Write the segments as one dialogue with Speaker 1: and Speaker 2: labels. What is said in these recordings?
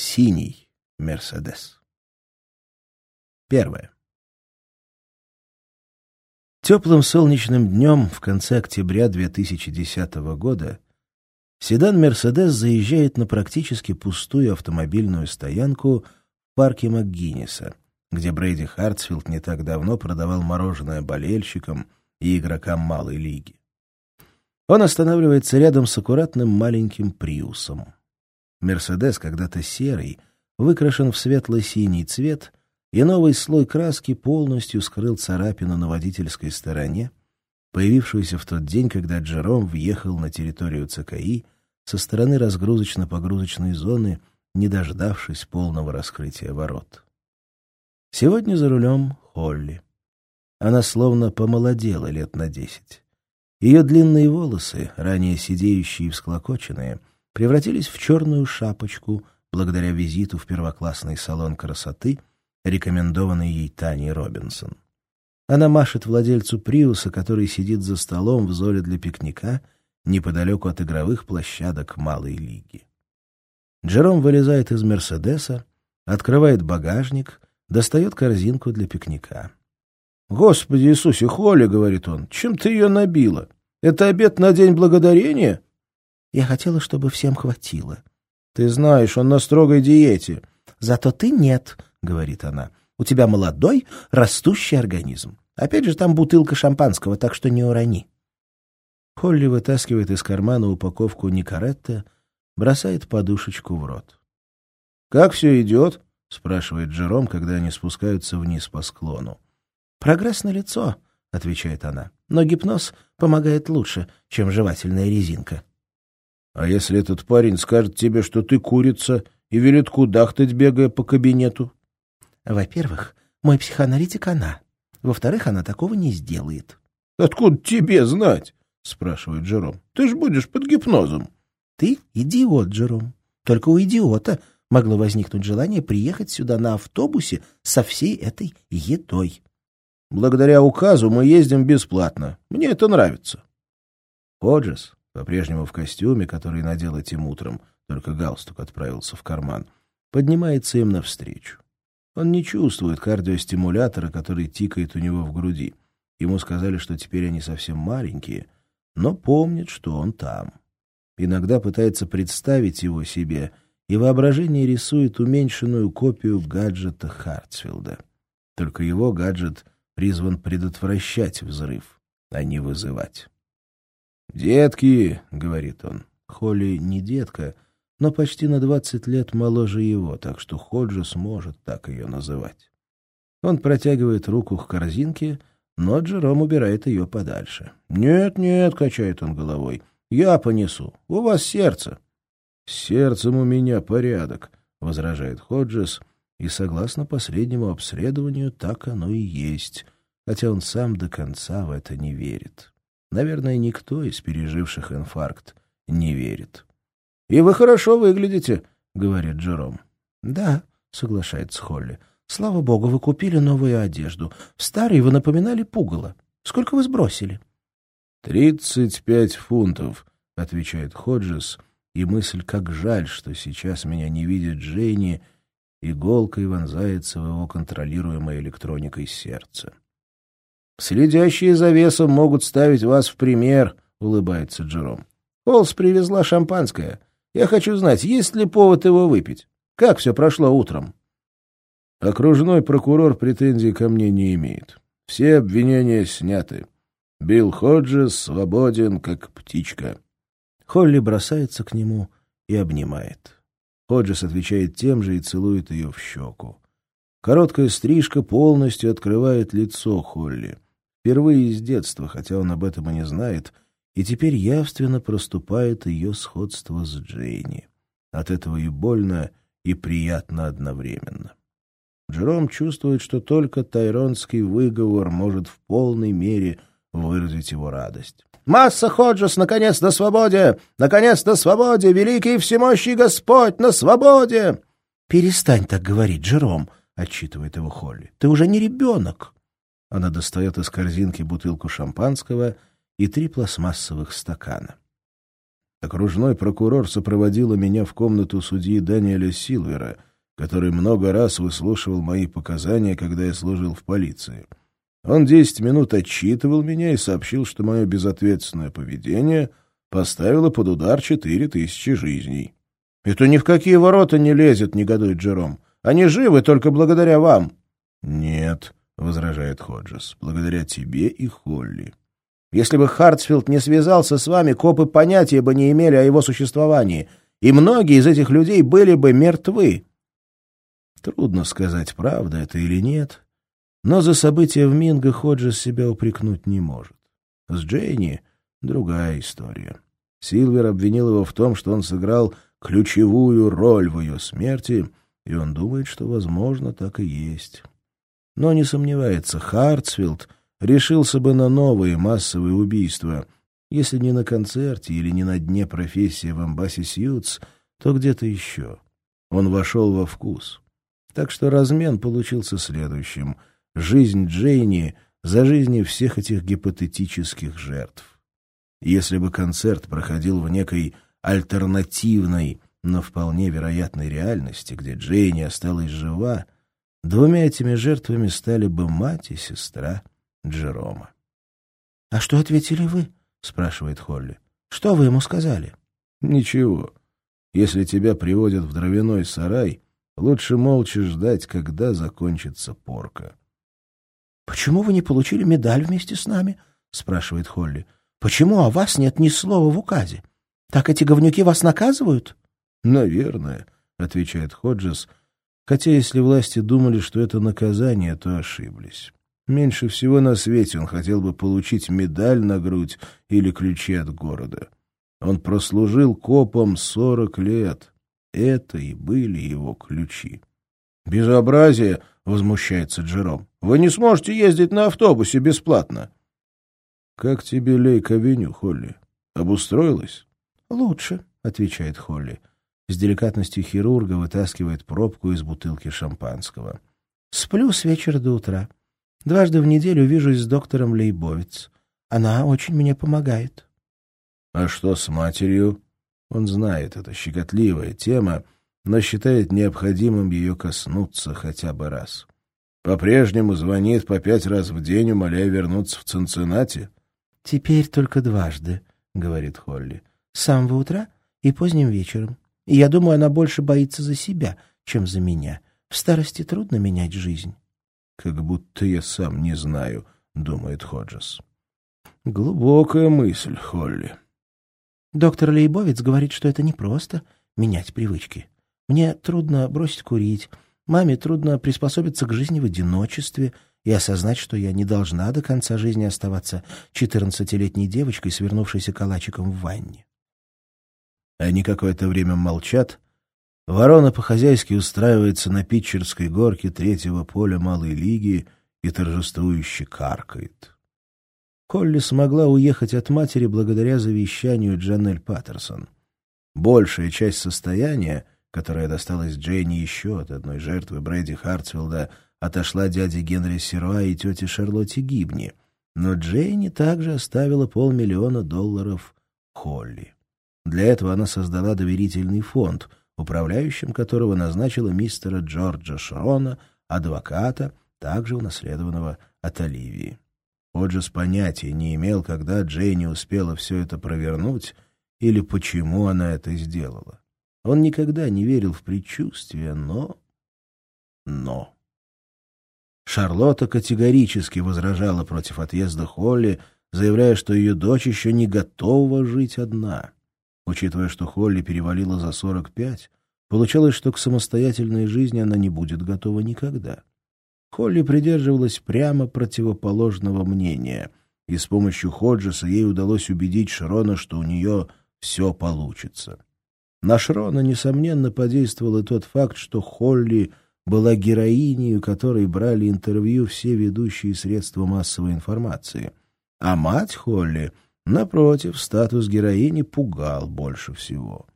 Speaker 1: Синий Мерседес. Первое. Теплым солнечным днем в конце октября 2010 года седан «Мерседес» заезжает на практически пустую автомобильную стоянку в парке МакГинниса, где Брейди Хартсфилд не так давно продавал мороженое болельщикам и игрокам малой лиги. Он останавливается рядом с аккуратным маленьким «Приусом». «Мерседес» когда-то серый, выкрашен в светло-синий цвет — и новый слой краски полностью скрыл царапину на водительской стороне, появившуюся в тот день, когда Джером въехал на территорию ЦКИ со стороны разгрузочно-погрузочной зоны, не дождавшись полного раскрытия ворот. Сегодня за рулем Холли. Она словно помолодела лет на десять. Ее длинные волосы, ранее сидеющие и всклокоченные, превратились в черную шапочку благодаря визиту в первоклассный салон красоты — рекомендованный ей Таней Робинсон. Она машет владельцу Приуса, который сидит за столом в золе для пикника неподалеку от игровых площадок Малой Лиги. Джером вылезает из Мерседеса, открывает багажник, достает корзинку для пикника. «Господи Иисусе, Холли!» — говорит он. «Чем ты ее набила? Это обед на День Благодарения?» «Я хотела, чтобы всем хватило». «Ты знаешь, он на строгой диете». «Зато ты нет», — говорит она. «У тебя молодой, растущий организм. Опять же, там бутылка шампанского, так что не урони». Холли вытаскивает из кармана упаковку Никаретта, бросает подушечку в рот. «Как все идет?» — спрашивает Джером, когда они спускаются вниз по склону. «Прогресс на лицо, отвечает она. «Но гипноз помогает лучше, чем жевательная резинка». «А если этот парень скажет тебе, что ты курица и велит кудахтать, бегая по кабинету?» Во-первых, мой психоаналитик она. Во-вторых, она такого не сделает. — Откуда тебе знать? — спрашивает Джером. — Ты ж будешь под гипнозом. — Ты идиот, Джером. Только у идиота могло возникнуть желание приехать сюда на автобусе со всей этой едой. Благодаря указу мы ездим бесплатно. Мне это нравится. Ходжес, по-прежнему в костюме, который надел этим утром, только галстук отправился в карман, поднимается им навстречу. Он не чувствует кардиостимулятора, который тикает у него в груди. Ему сказали, что теперь они совсем маленькие, но помнит, что он там. Иногда пытается представить его себе, и воображение рисует уменьшенную копию гаджета Хартсфилда. Только его гаджет призван предотвращать взрыв, а не вызывать. «Детки», — говорит он, — Холли не детка — но почти на двадцать лет моложе его, так что Ходжес может так ее называть. Он протягивает руку к корзинке, но Джером убирает ее подальше. «Нет, нет», — качает он головой, — «я понесу. У вас сердце». «С сердцем у меня порядок», — возражает Ходжес, и, согласно последнему обследованию, так оно и есть, хотя он сам до конца в это не верит. Наверное, никто из переживших инфаркт не верит. — И вы хорошо выглядите, — говорит Джером. — Да, — соглашается Холли. — Слава богу, вы купили новую одежду. В старой вы напоминали пугало. Сколько вы сбросили? — Тридцать пять фунтов, — отвечает Ходжес, и мысль, как жаль, что сейчас меня не видит Джейни, иголкой вонзается в его контролируемое электроникой сердце. — Следящие за весом могут ставить вас в пример, — улыбается Джером. — Холс привезла шампанское. Я хочу знать, есть ли повод его выпить. Как все прошло утром? Окружной прокурор претензий ко мне не имеет. Все обвинения сняты. Билл Ходжес свободен, как птичка. Холли бросается к нему и обнимает. Ходжес отвечает тем же и целует ее в щеку. Короткая стрижка полностью открывает лицо Холли. Впервые из детства, хотя он об этом и не знает — и теперь явственно проступает ее сходство с Джейни. От этого и больно, и приятно одновременно. Джером чувствует, что только тайронский выговор может в полной мере выразить его радость. «Масса Ходжес, наконец на свободе! Наконец на свободе! Великий всемощий Господь на свободе!» «Перестань так говорить, Джером!» — отчитывает его Холли. «Ты уже не ребенок!» Она достает из корзинки бутылку шампанского — и три пластмассовых стакана. Окружной прокурор сопроводила меня в комнату судьи Даниэля Силвера, который много раз выслушивал мои показания, когда я служил в полиции. Он десять минут отчитывал меня и сообщил, что мое безответственное поведение поставило под удар четыре тысячи жизней. — Это ни в какие ворота не лезет, — негодует Джером. — Они живы только благодаря вам. — Нет, — возражает Ходжес, — благодаря тебе и Холли. Если бы Хартсфилд не связался с вами, копы понятия бы не имели о его существовании, и многие из этих людей были бы мертвы. Трудно сказать, правда это или нет, но за события в Минго Ходжес себя упрекнуть не может. С Джейни другая история. Силвер обвинил его в том, что он сыграл ключевую роль в ее смерти, и он думает, что, возможно, так и есть. Но не сомневается, Хартсфилд решился бы на новые массовые убийства, если не на концерте или не на дне профессии в Амбасе Сьюз, то где-то еще. Он вошел во вкус. Так что размен получился следующим. Жизнь Джейни за жизни всех этих гипотетических жертв. Если бы концерт проходил в некой альтернативной, но вполне вероятной реальности, где Джейни осталась жива, двумя этими жертвами стали бы мать и сестра Джерома. — А что ответили вы? — спрашивает Холли. — Что вы ему сказали? — Ничего. Если тебя приводят в дровяной сарай, лучше молча ждать, когда закончится порка. — Почему вы не получили медаль вместе с нами? — спрашивает Холли. — Почему о вас нет ни слова в указе? Так эти говнюки вас наказывают? — Наверное, — отвечает Ходжес, хотя если власти думали, что это наказание, то ошиблись. Меньше всего на свете он хотел бы получить медаль на грудь или ключи от города. Он прослужил копом сорок лет. Это и были его ключи. «Безобразие!» — возмущается Джером. «Вы не сможете ездить на автобусе бесплатно!» «Как тебе Лейк-авеню, Холли? Обустроилась?» «Лучше», — отвечает Холли. С деликатностью хирурга вытаскивает пробку из бутылки шампанского. «Сплю с вечера до утра. Дважды в неделю вижусь с доктором Лейбовиц. Она очень мне помогает. — А что с матерью? Он знает, это щекотливая тема, но считает необходимым ее коснуться хотя бы раз. По-прежнему звонит по пять раз в день, умоляя вернуться в Цинциннати. — Теперь только дважды, — говорит Холли. — С самого утра и поздним вечером. И я думаю, она больше боится за себя, чем за меня. В старости трудно менять жизнь. «Как будто я сам не знаю», — думает Ходжес. «Глубокая мысль, Холли». Доктор Лейбовец говорит, что это непросто — менять привычки. Мне трудно бросить курить, маме трудно приспособиться к жизни в одиночестве и осознать, что я не должна до конца жизни оставаться четырнадцатилетней девочкой, свернувшейся калачиком в ванне. Они какое-то время молчат, Ворона по-хозяйски устраивается на питчерской горке третьего поля малой лиги и торжествующе каркает. Колли смогла уехать от матери благодаря завещанию Джанель Паттерсон. Большая часть состояния, которая досталась Джейни еще от одной жертвы Брэди Хартфилда, отошла дяде Генри Серуа и тете Шарлотте Гибни, но Джейни также оставила полмиллиона долларов Холли. Для этого она создала доверительный фонд — управляющим которого назначила мистера Джорджа Шрона, адвоката, также унаследованного от Оливии. Оджес понятия не имел, когда Джейни успела все это провернуть или почему она это сделала. Он никогда не верил в предчувствие, но... Но... Шарлотта категорически возражала против отъезда Холли, заявляя, что ее дочь еще не готова жить одна. Учитывая, что Холли перевалила за 45, получалось, что к самостоятельной жизни она не будет готова никогда. Холли придерживалась прямо противоположного мнения, и с помощью Ходжеса ей удалось убедить Шрона, что у нее все получится. На Шрона, несомненно, подействовал и тот факт, что Холли была героиней, у которой брали интервью все ведущие средства массовой информации. А мать Холли — Напротив, статус героини пугал больше всего.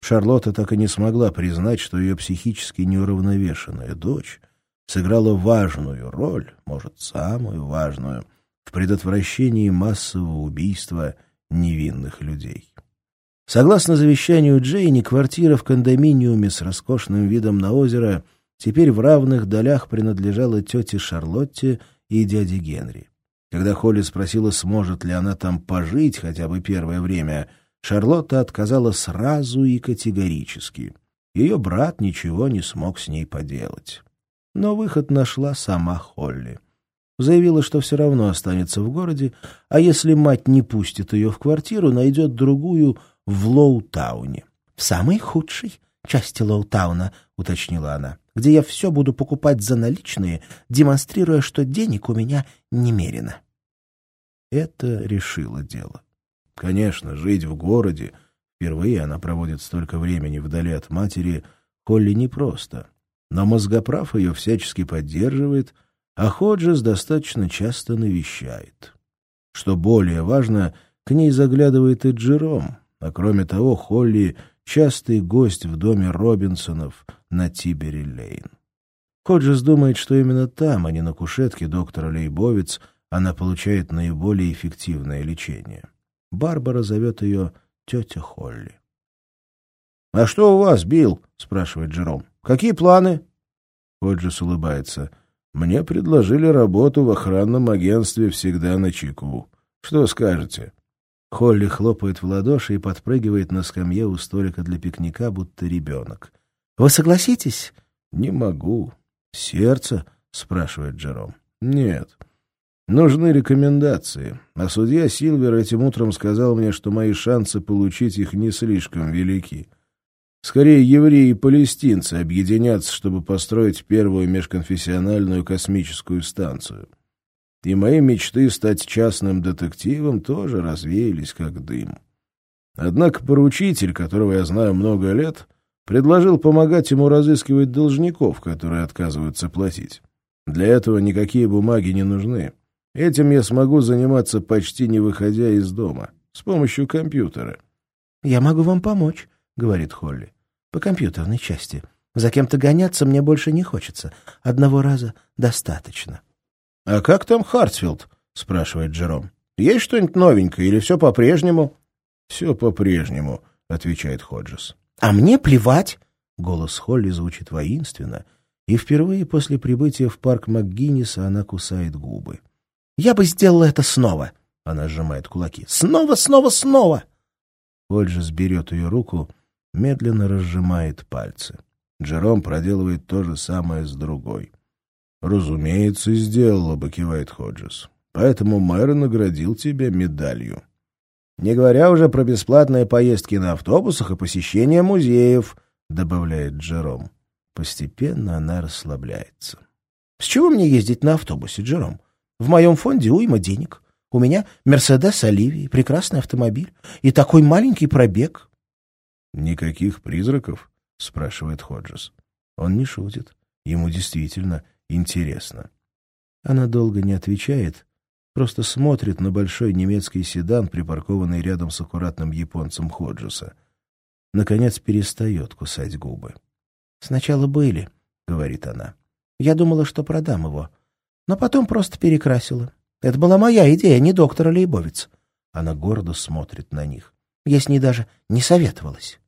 Speaker 1: Шарлотта так и не смогла признать, что ее психически неуравновешенная дочь сыграла важную роль, может, самую важную, в предотвращении массового убийства невинных людей. Согласно завещанию Джейни, квартира в кондоминиуме с роскошным видом на озеро теперь в равных долях принадлежала тете Шарлотте и дяде Генри. Когда Холли спросила, сможет ли она там пожить хотя бы первое время, Шарлотта отказала сразу и категорически. Ее брат ничего не смог с ней поделать. Но выход нашла сама Холли. Заявила, что все равно останется в городе, а если мать не пустит ее в квартиру, найдет другую в Лоутауне. — В самой худшей части Лоутауна, — уточнила она, — где я все буду покупать за наличные, демонстрируя, что денег у меня немерено. Это решило дело. Конечно, жить в городе, впервые она проводит столько времени вдали от матери, Холли непросто. Но мозгоправ ее всячески поддерживает, а Ходжес достаточно часто навещает. Что более важно, к ней заглядывает и Джером, а кроме того Холли — частый гость в доме Робинсонов на Тибери-Лейн. Ходжес думает, что именно там, а не на кушетке доктора Лейбовиц, она получает наиболее эффективное лечение. Барбара зовет ее тетя Холли. — А что у вас, Билл? — спрашивает Джером. — Какие планы? Ходжес улыбается. — Мне предложили работу в охранном агентстве «Всегда на чеку». Что скажете? Холли хлопает в ладоши и подпрыгивает на скамье у столика для пикника, будто ребенок. — Вы согласитесь? — Не могу. — Сердце? — спрашивает Джером. — Нет. Нужны рекомендации. А судья Силвер этим утром сказал мне, что мои шансы получить их не слишком велики. — Скорее, евреи и палестинцы объединятся, чтобы построить первую межконфессиональную космическую станцию. И мои мечты стать частным детективом тоже развеялись как дым. Однако поручитель, которого я знаю много лет, предложил помогать ему разыскивать должников, которые отказываются платить. Для этого никакие бумаги не нужны. Этим я смогу заниматься почти не выходя из дома, с помощью компьютера. — Я могу вам помочь, — говорит Холли. — По компьютерной части. За кем-то гоняться мне больше не хочется. Одного раза достаточно. — А как там Хартфилд? — спрашивает Джером. — Есть что-нибудь новенькое или все по-прежнему? — Все по-прежнему, — отвечает Ходжес. — А мне плевать! — голос Холли звучит воинственно, и впервые после прибытия в парк МакГинниса она кусает губы. — Я бы сделала это снова! — она сжимает кулаки. — Снова, снова, снова! Ходжес берет ее руку — медленно разжимает пальцы. Джером проделывает то же самое с другой. «Разумеется, сделала бы», — кивает Ходжес. «Поэтому мэр наградил тебя медалью». «Не говоря уже про бесплатные поездки на автобусах и посещение музеев», — добавляет Джером. Постепенно она расслабляется. «С чего мне ездить на автобусе, Джером? В моем фонде уйма денег. У меня Мерседес Оливии, прекрасный автомобиль и такой маленький пробег. «Никаких призраков?» — спрашивает Ходжес. Он не шутит. Ему действительно интересно. Она долго не отвечает, просто смотрит на большой немецкий седан, припаркованный рядом с аккуратным японцем Ходжеса. Наконец перестает кусать губы. «Сначала были», — говорит она. «Я думала, что продам его, но потом просто перекрасила. Это была моя идея, не доктора Лейбовиц». Она гордо смотрит на них. Я с ней даже не советовалась.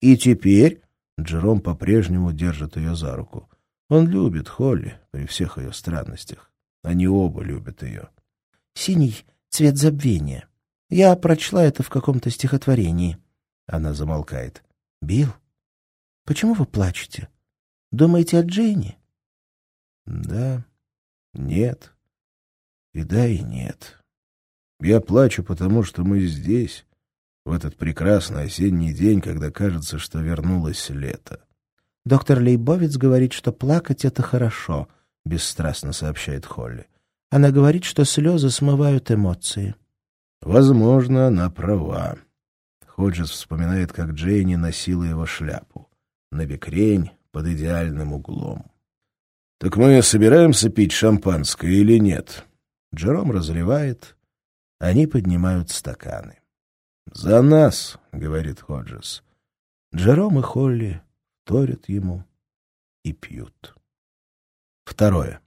Speaker 1: И теперь Джером по-прежнему держит ее за руку. Он любит Холли при всех ее странностях. Они оба любят ее. «Синий цвет забвения. Я прочла это в каком-то стихотворении». Она замолкает. «Билл, почему вы плачете? Думаете о Джейни?» «Да, нет. И да, и нет. Я плачу, потому что мы здесь, в этот прекрасный осенний день, когда кажется, что вернулось лето. «Доктор Лейбовец говорит, что плакать — это хорошо», — бесстрастно сообщает Холли. «Она говорит, что слезы смывают эмоции». «Возможно, она права». Ходжес вспоминает, как Джейни носила его шляпу. На бекрень под идеальным углом. «Так мы собираемся пить шампанское или нет?» Джером разливает. Они поднимают стаканы. «За нас!» — говорит Ходжес. Джером и Холли торят ему и пьют. Второе.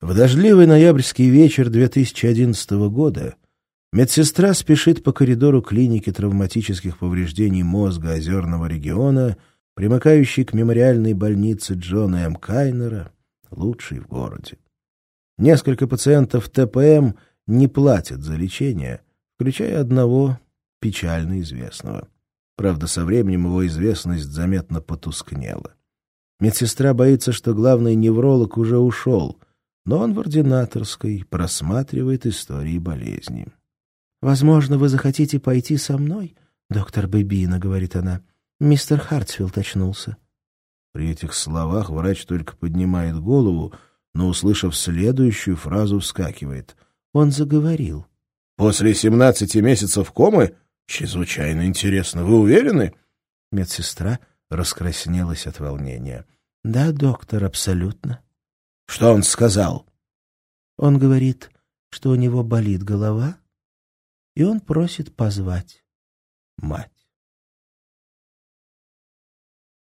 Speaker 1: В дождливый ноябрьский вечер 2011 года Медсестра спешит по коридору клиники травматических повреждений мозга Озерного региона, примыкающей к мемориальной больнице Джона М. Кайнера, лучшей в городе. Несколько пациентов ТПМ не платят за лечение, включая одного печально известного. Правда, со временем его известность заметно потускнела. Медсестра боится, что главный невролог уже ушел, но он в ординаторской просматривает истории болезни. «Возможно, вы захотите пойти со мной, доктор Бэбина», — говорит она. «Мистер Хартсфилд очнулся». При этих словах врач только поднимает голову, но, услышав следующую фразу, вскакивает. Он заговорил. «После семнадцати месяцев комы? Чрезвычайно интересно. Вы уверены?» Медсестра раскраснелась от волнения. «Да, доктор, абсолютно». «Что он сказал?» «Он говорит, что у него болит голова, и он просит позвать мать».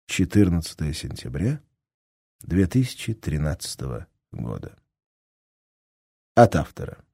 Speaker 1: 14 сентября 2013 года. От автора.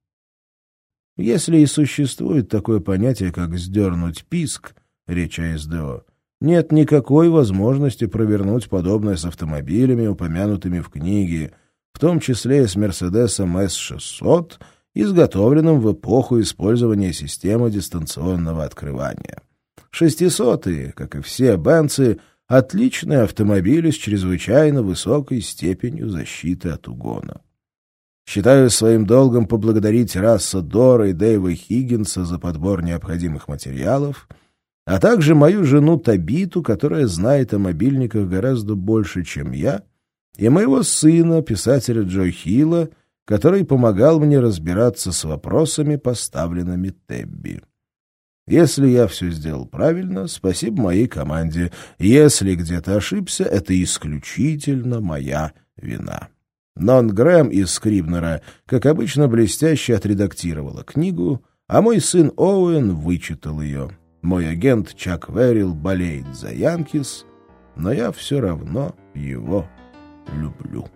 Speaker 1: Если и существует такое понятие, как «сдернуть писк», речь о СДО, нет никакой возможности провернуть подобное с автомобилями, упомянутыми в книге, в том числе и с Мерседесом С-600, изготовленным в эпоху использования системы дистанционного открывания. Шестисотые, как и все бенцы, отличные автомобили с чрезвычайно высокой степенью защиты от угона. Считаю своим долгом поблагодарить Расса Дора и Дэйва Хиггинса за подбор необходимых материалов, а также мою жену Табиту, которая знает о мобильниках гораздо больше, чем я, и моего сына, писателя Джо Хилла, который помогал мне разбираться с вопросами, поставленными Тебби. Если я все сделал правильно, спасибо моей команде. Если где-то ошибся, это исключительно моя вина. Нон Грэм из Скрибнера, как обычно, блестяще отредактировала книгу, а мой сын Оуэн вычитал ее. Мой агент Чак Верил болеет за Янкис, но я все равно его люблю.